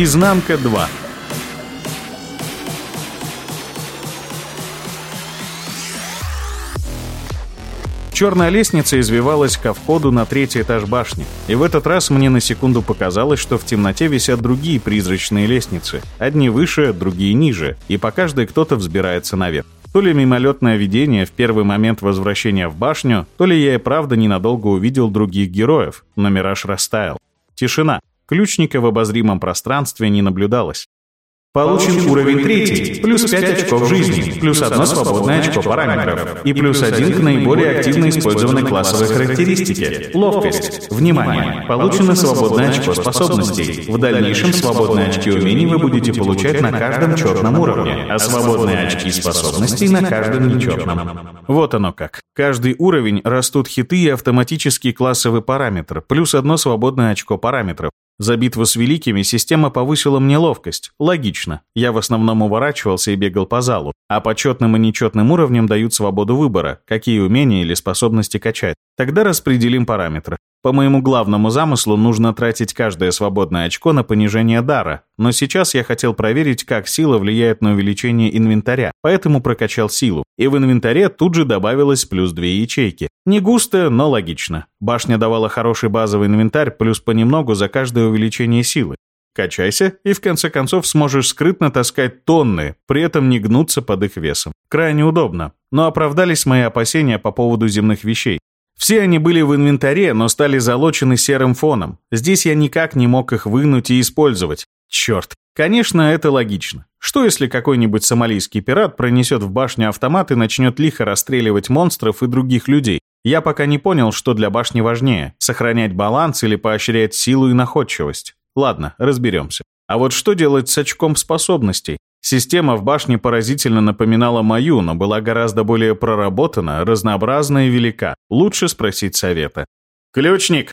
Изнанка 2. Черная лестница извивалась ко входу на третий этаж башни, и в этот раз мне на секунду показалось, что в темноте висят другие призрачные лестницы, одни выше, другие ниже, и по каждой кто-то взбирается наверх. То ли мимолетное видение в первый момент возвращения в башню, то ли я и правда ненадолго увидел других героев, но мираж растаял. Тишина. Ключника в обозримом пространстве не наблюдалось. Получен уровень третий, плюс 5 очков жизни, плюс одно свободное очко параметров. и плюс один к наиболее активно использованной классовой характеристике – ловкость. Внимание! Получено свободное очко способностей. В дальнейшем свободные очки умений вы будете получать на каждом черном уровне, а свободные очки способностей на каждом нечетном. Вот оно как. Каждый уровень растут хиты и автоматический классовый параметр, плюс одно свободное очко параметров. За битву с великими система повысила мне ловкость. Логично. Я в основном уворачивался и бегал по залу. А почетным и нечетным уровням дают свободу выбора, какие умения или способности качать. Тогда распределим параметры. По моему главному замыслу нужно тратить каждое свободное очко на понижение дара, но сейчас я хотел проверить, как сила влияет на увеличение инвентаря, поэтому прокачал силу. И в инвентаре тут же добавилось плюс две ячейки. Не густо, но логично. Башня давала хороший базовый инвентарь, плюс понемногу за каждое увеличение силы. Качайся, и в конце концов сможешь скрытно таскать тонны, при этом не гнуться под их весом. Крайне удобно. Но оправдались мои опасения по поводу земных вещей. Все они были в инвентаре, но стали залочены серым фоном. Здесь я никак не мог их вынуть и использовать. Черт. Конечно, это логично. Что если какой-нибудь сомалийский пират пронесет в башню автомат и начнет лихо расстреливать монстров и других людей? Я пока не понял, что для башни важнее – сохранять баланс или поощрять силу и находчивость. Ладно, разберемся. А вот что делать с очком способностей? Система в башне поразительно напоминала мою, но была гораздо более проработана, разнообразна и велика. Лучше спросить совета. «Ключник!»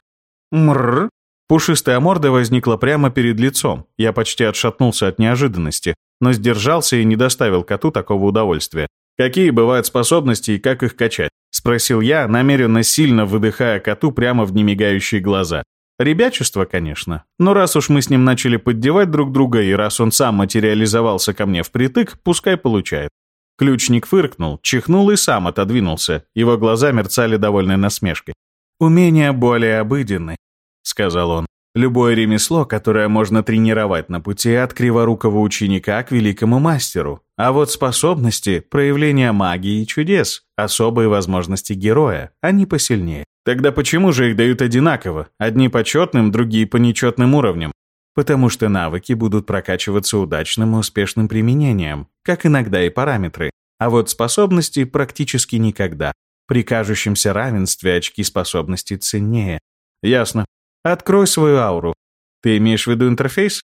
«Мрррр!» Пушистая морда возникла прямо перед лицом. Я почти отшатнулся от неожиданности, но сдержался и не доставил коту такого удовольствия. «Какие бывают способности и как их качать?» — спросил я, намеренно сильно выдыхая коту прямо в немигающие глаза. Ребячество, конечно. Но раз уж мы с ним начали поддевать друг друга, и раз он сам материализовался ко мне впритык, пускай получает. Ключник фыркнул, чихнул и сам отодвинулся. Его глаза мерцали довольной насмешкой. «Умения более обыденны», — сказал он. «Любое ремесло, которое можно тренировать на пути от криворукого ученика к великому мастеру. А вот способности, проявления магии и чудес, особые возможности героя, они посильнее. Тогда почему же их дают одинаково? Одни по четным, другие по нечетным уровням? Потому что навыки будут прокачиваться удачным и успешным применением, как иногда и параметры. А вот способности практически никогда. При кажущемся равенстве очки способностей ценнее. Ясно. Открой свою ауру. Ты имеешь в виду интерфейс?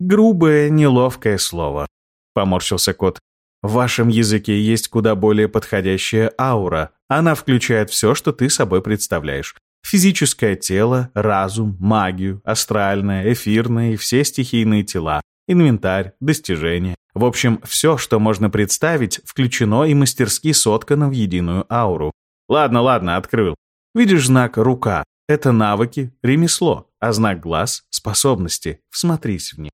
Грубое, неловкое слово. Поморщился кот. В вашем языке есть куда более подходящая аура. Она включает все, что ты собой представляешь. Физическое тело, разум, магию, астральное, эфирное и все стихийные тела, инвентарь, достижения. В общем, все, что можно представить, включено и мастерски соткано в единую ауру. Ладно, ладно, открыл. Видишь знак «рука»? Это навыки, ремесло, а знак «глаз» — способности. Всмотрись в них.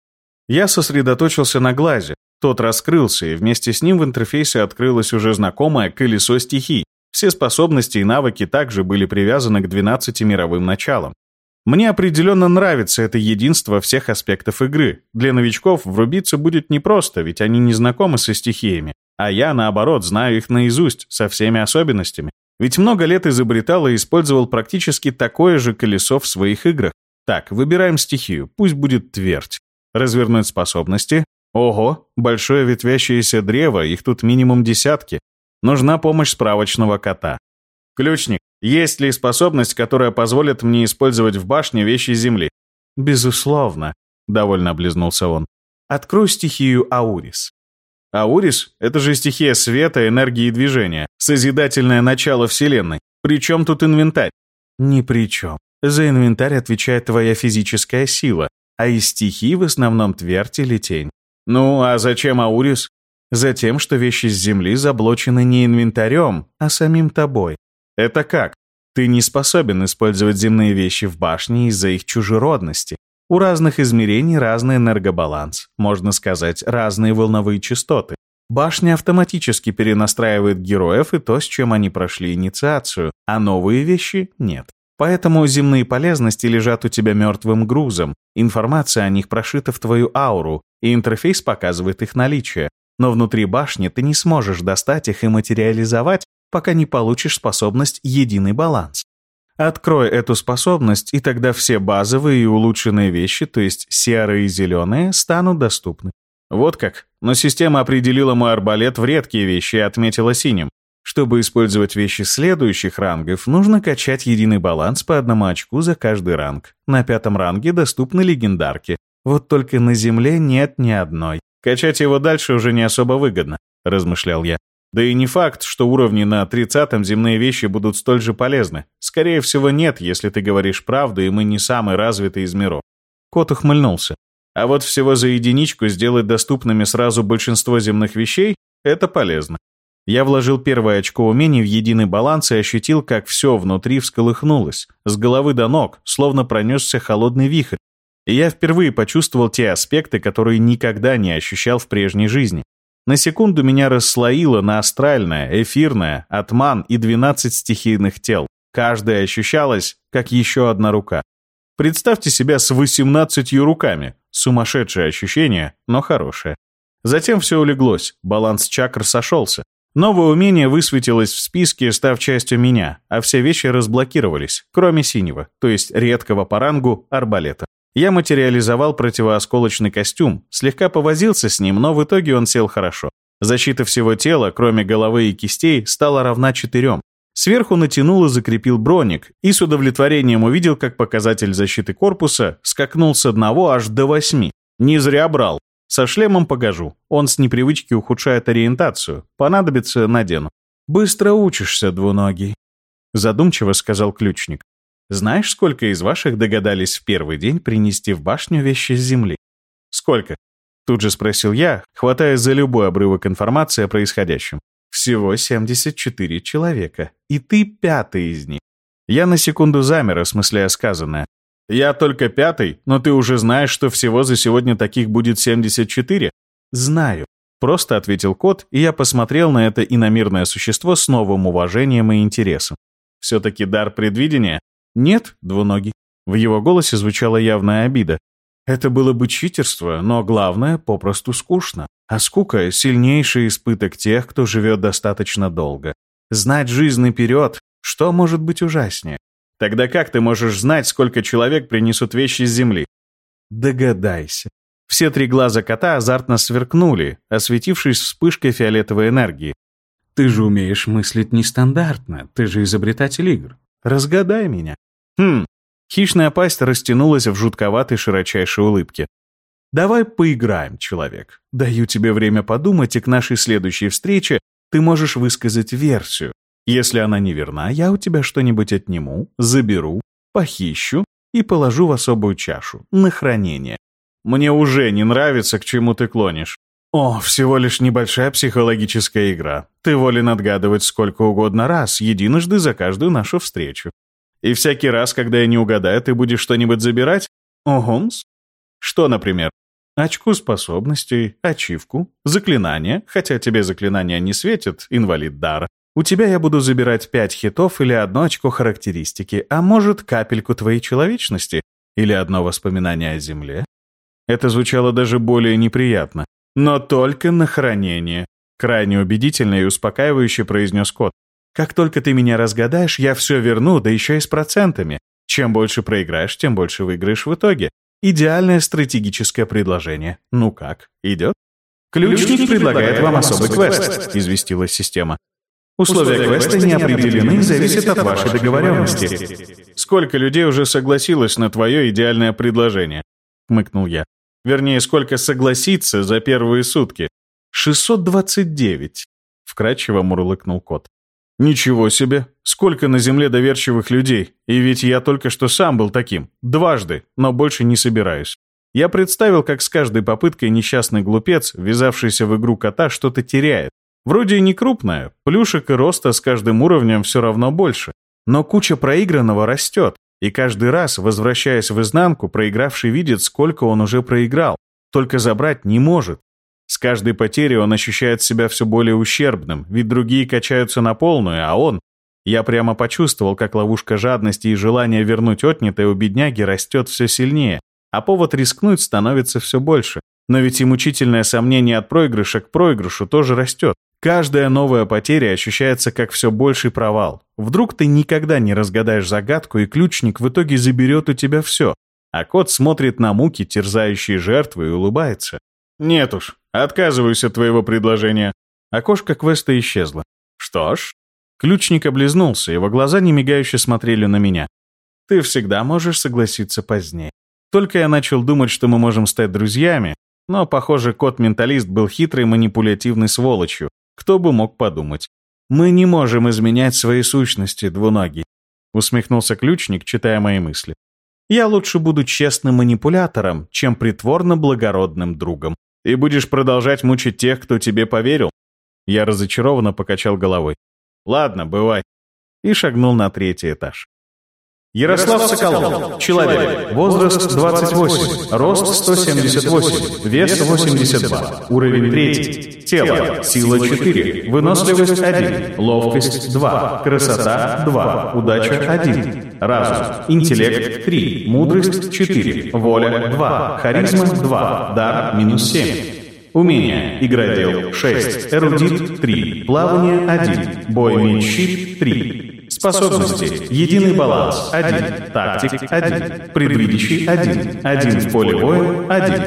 Я сосредоточился на глазе, тот раскрылся, и вместе с ним в интерфейсе открылось уже знакомое колесо стихий. Все способности и навыки также были привязаны к 12 мировым началам. Мне определенно нравится это единство всех аспектов игры. Для новичков врубиться будет непросто, ведь они не знакомы со стихиями. А я, наоборот, знаю их наизусть, со всеми особенностями. Ведь много лет изобретал и использовал практически такое же колесо в своих играх. Так, выбираем стихию, пусть будет твердь. Развернуть способности, Ого, большое ветвящееся древо, их тут минимум десятки. Нужна помощь справочного кота. Ключник, есть ли способность, которая позволит мне использовать в башне вещи Земли? Безусловно, довольно облизнулся он. Открой стихию Аурис. Аурис — это же стихия света, энергии и движения, созидательное начало Вселенной. Причем тут инвентарь? Ни при чем. За инвентарь отвечает твоя физическая сила, а из стихий в основном твердь или тень. Ну, а зачем Аурис? Затем, что вещи с Земли заблочены не инвентарем, а самим тобой. Это как? Ты не способен использовать земные вещи в башне из-за их чужеродности. У разных измерений разный энергобаланс, можно сказать, разные волновые частоты. Башня автоматически перенастраивает героев и то, с чем они прошли инициацию, а новые вещи нет. Поэтому земные полезности лежат у тебя мертвым грузом, информация о них прошита в твою ауру, и интерфейс показывает их наличие. Но внутри башни ты не сможешь достать их и материализовать, пока не получишь способность «Единый баланс». Открой эту способность, и тогда все базовые и улучшенные вещи, то есть серые и зеленые, станут доступны. Вот как. Но система определила мой арбалет в редкие вещи и отметила синим. Чтобы использовать вещи следующих рангов, нужно качать единый баланс по одному очку за каждый ранг. На пятом ранге доступны легендарки. Вот только на Земле нет ни одной. Качать его дальше уже не особо выгодно, размышлял я. Да и не факт, что уровни на 30-м земные вещи будут столь же полезны. Скорее всего, нет, если ты говоришь правду, и мы не самый развитый из миров. Кот ухмыльнулся. А вот всего за единичку сделать доступными сразу большинство земных вещей — это полезно. Я вложил первое очко умений в единый баланс и ощутил, как все внутри всколыхнулось. С головы до ног, словно пронесся холодный вихрь. И я впервые почувствовал те аспекты, которые никогда не ощущал в прежней жизни. На секунду меня расслоило на астральное, эфирное, атман и 12 стихийных тел. Каждая ощущалась, как еще одна рука. Представьте себя с 18 руками. Сумасшедшее ощущение, но хорошее. Затем все улеглось, баланс чакр сошелся. Новое умение высветилось в списке, став частью меня, а все вещи разблокировались, кроме синего, то есть редкого по рангу арбалета. Я материализовал противоосколочный костюм, слегка повозился с ним, но в итоге он сел хорошо. Защита всего тела, кроме головы и кистей, стала равна четырем. Сверху натянул и закрепил броник, и с удовлетворением увидел, как показатель защиты корпуса скакнул с одного аж до восьми. Не зря брал. Со шлемом погожу. Он с непривычки ухудшает ориентацию. Понадобится — надену. «Быстро учишься, двуногий», — задумчиво сказал ключник. Знаешь, сколько из ваших догадались в первый день принести в башню вещи с земли? Сколько? Тут же спросил я, хватая за любой обрывок информации о происходящем. Всего 74 человека, и ты пятый из них. Я на секунду замер, осмысляя сказанное. Я только пятый, но ты уже знаешь, что всего за сегодня таких будет 74? Знаю. Просто ответил кот, и я посмотрел на это иномирное существо с новым уважением и интересом. Все-таки дар предвидения «Нет, двуногий». В его голосе звучала явная обида. Это было бы читерство, но главное, попросту скучно. А скука — сильнейший испыток тех, кто живет достаточно долго. Знать жизнь наперед, что может быть ужаснее? Тогда как ты можешь знать, сколько человек принесут вещи с земли? Догадайся. Все три глаза кота азартно сверкнули, осветившись вспышкой фиолетовой энергии. Ты же умеешь мыслить нестандартно, ты же изобретатель игр. Разгадай меня. Хм. Хищная пасть растянулась в жутковатой широчайшей улыбке. «Давай поиграем, человек. Даю тебе время подумать, и к нашей следующей встрече ты можешь высказать версию. Если она неверна, я у тебя что-нибудь отниму, заберу, похищу и положу в особую чашу, на хранение. Мне уже не нравится, к чему ты клонишь. О, всего лишь небольшая психологическая игра. Ты волен отгадывать сколько угодно раз, единожды за каждую нашу встречу. И всякий раз, когда я не угадаю, ты будешь что-нибудь забирать? Огонс? Что, например? Очку способностей, ачивку, заклинание, хотя тебе заклинания не светят, инвалид дара. У тебя я буду забирать пять хитов или одно очко характеристики, а может, капельку твоей человечности или одно воспоминание о земле. Это звучало даже более неприятно. Но только на хранение. Крайне убедительно и успокаивающе произнес кот. Как только ты меня разгадаешь, я все верну, да еще и с процентами. Чем больше проиграешь, тем больше выиграешь в итоге. Идеальное стратегическое предложение. Ну как, идет? Ключник предлагает вам особый квест, известила система. Условия квеста не определены и зависят от вашей договоренности. Сколько людей уже согласилось на твое идеальное предложение? Хмыкнул я. Вернее, сколько согласится за первые сутки? 629. Вкрадчиво мурлыкнул кот. Ничего себе! Сколько на Земле доверчивых людей! И ведь я только что сам был таким. Дважды, но больше не собираюсь. Я представил, как с каждой попыткой несчастный глупец, ввязавшийся в игру кота, что-то теряет. Вроде и не крупная, плюшек и роста с каждым уровнем все равно больше. Но куча проигранного растет. И каждый раз, возвращаясь в изнанку, проигравший видит, сколько он уже проиграл, только забрать не может. С каждой потерей он ощущает себя все более ущербным, ведь другие качаются на полную, а он... Я прямо почувствовал, как ловушка жадности и желания вернуть отнятое у бедняги растет все сильнее, а повод рискнуть становится все больше. Но ведь и мучительное сомнение от проигрыша к проигрышу тоже растет. Каждая новая потеря ощущается как все больший провал. Вдруг ты никогда не разгадаешь загадку, и ключник в итоге заберет у тебя все. А кот смотрит на муки, терзающие жертвы, и улыбается. «Нет уж, отказываюсь от твоего предложения». Окошко квеста исчезло. «Что ж?» Ключник облизнулся, его глаза немигающе смотрели на меня. «Ты всегда можешь согласиться позднее. Только я начал думать, что мы можем стать друзьями, но, похоже, кот-менталист был хитрой манипулятивной сволочью. Кто бы мог подумать. Мы не можем изменять свои сущности, двуногий. Усмехнулся ключник, читая мои мысли. Я лучше буду честным манипулятором, чем притворно благородным другом. И будешь продолжать мучить тех, кто тебе поверил. Я разочарованно покачал головой. Ладно, бывай. И шагнул на третий этаж. Ярослав Соколов. Человек. Возраст 28. Рост 178. Вес 82. Уровень 3. Тело. Сила 4. Выносливость 1. Ловкость 2. Красота 2. Удача 1. Разум. Интеллект 3. Мудрость 4. Воля 2. Харизма 2. Дар минус 7. Умения. Игродел 6. Эрудит 3. Плавание 1. Бой меч щит 3. Способности. Единый баланс. 1. Тактик. 1. Предвидящий. 1. 1 в поле боя. 1.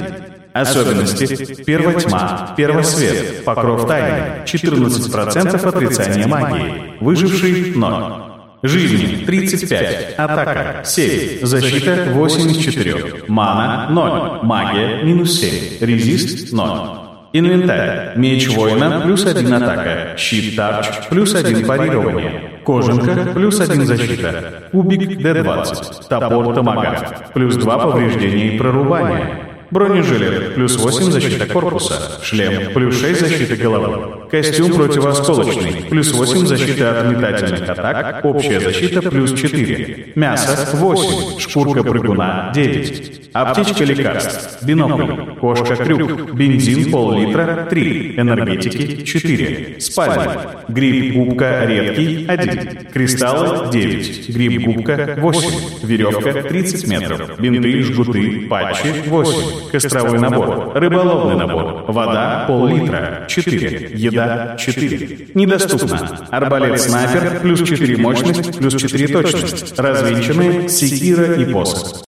Особенности. Первая тьма. Первый свет. Покров тайны. 14% отрицания магии. Выживший 0. Жизни 35, атака 7, защита 8 из 4, мана 0, магия минус 7, резист 0. Инвентарь. Меч воина плюс 1 атака, щит тарч плюс 1 парирование, Кожанка, плюс один защита. Кубик Д-20. Топор Томагавк, плюс два повреждения и прорубания. Бронежилет, плюс 8 защита корпуса. Шлем, плюс 6 защиты головы. Костюм противоосколочный, плюс 8 защита от метательных атак. Общая защита, плюс 4. Мясо, 8. Шкурка прыгуна, 9. Аптечка лекарств, бинокль, кошка-крюк, бензин пол-литра, 3. Энергетики, 4. Спальня, гриб-губка редкий, 1. Кристаллы, 9. Гриб-губка, 8. Веревка, 30 метров. Бинты, жгуты, патчи, 8. Костровой набор. Рыболовный набор. Вода пол-литра. 4. Еда 4. Недоступно. Арбалет-снайпер плюс 4 мощность, плюс 4 точность. Развинченные секира и посох.